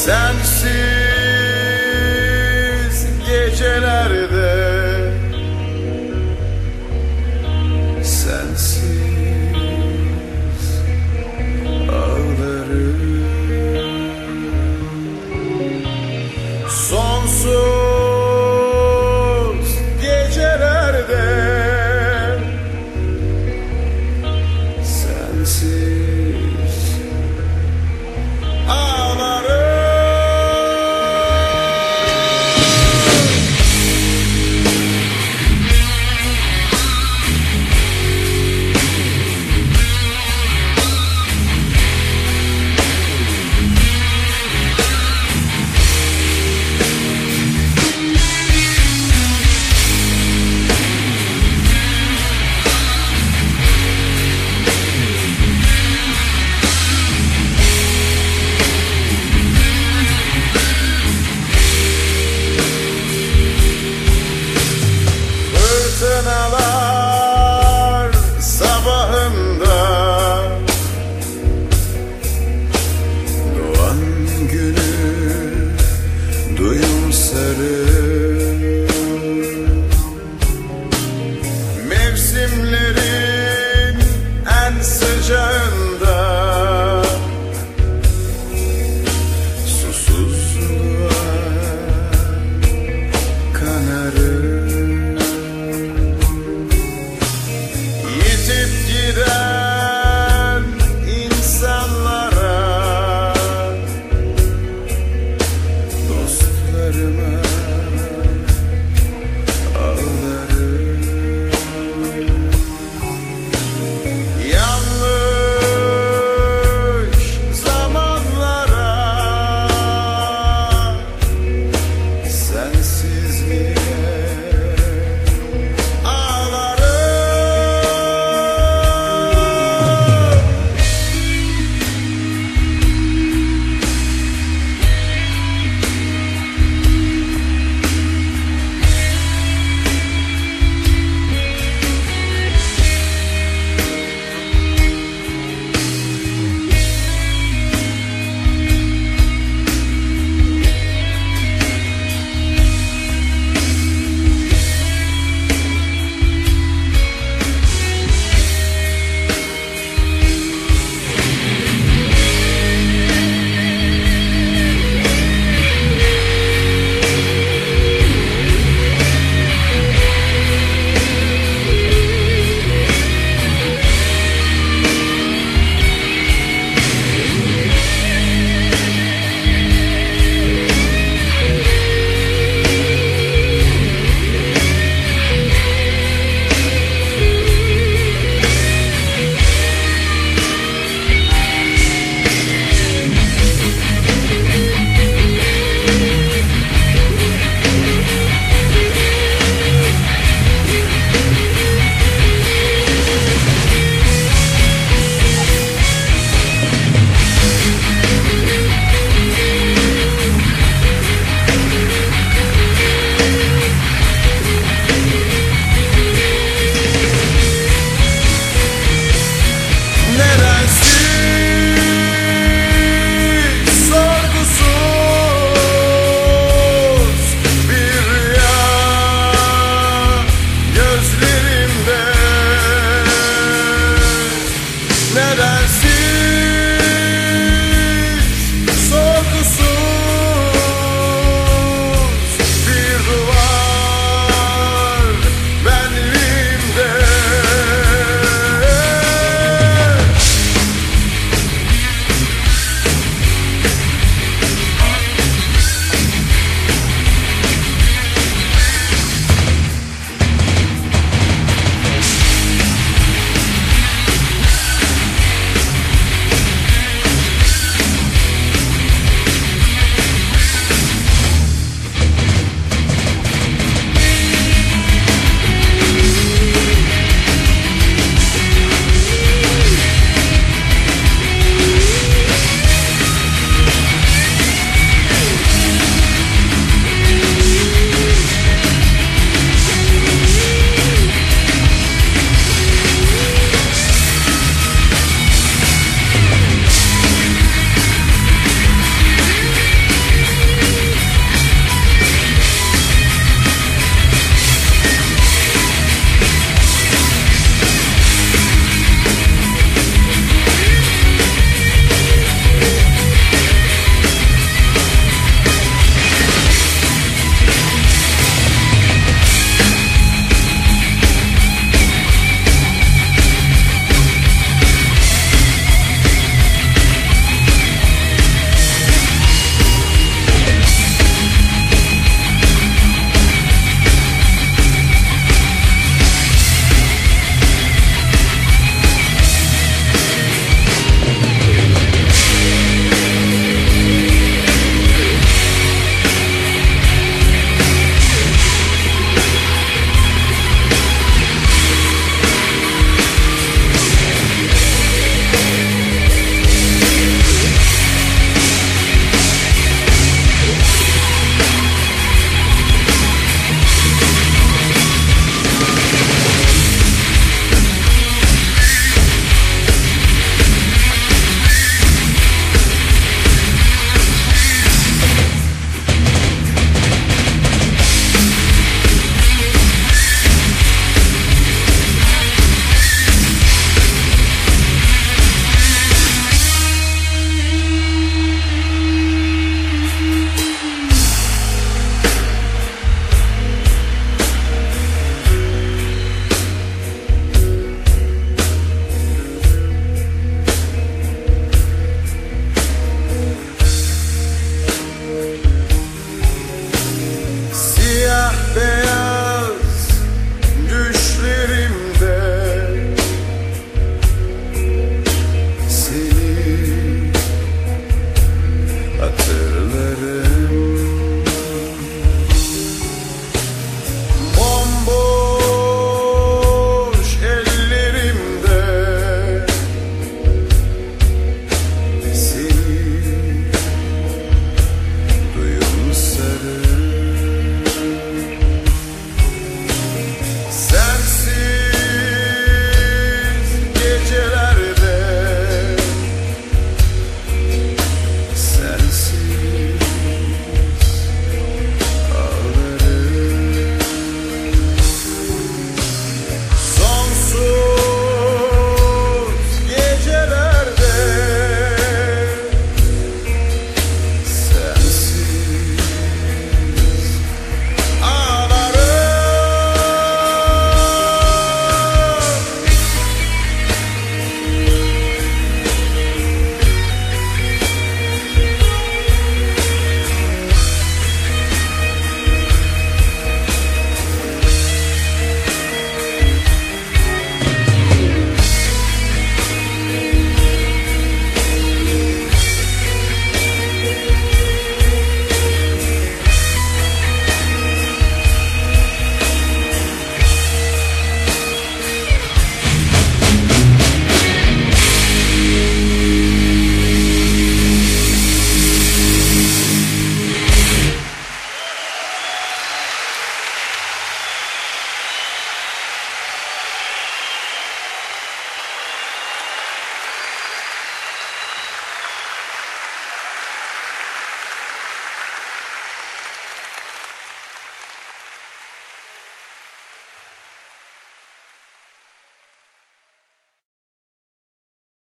Sensiz gecelerde